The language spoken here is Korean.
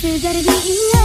すがるに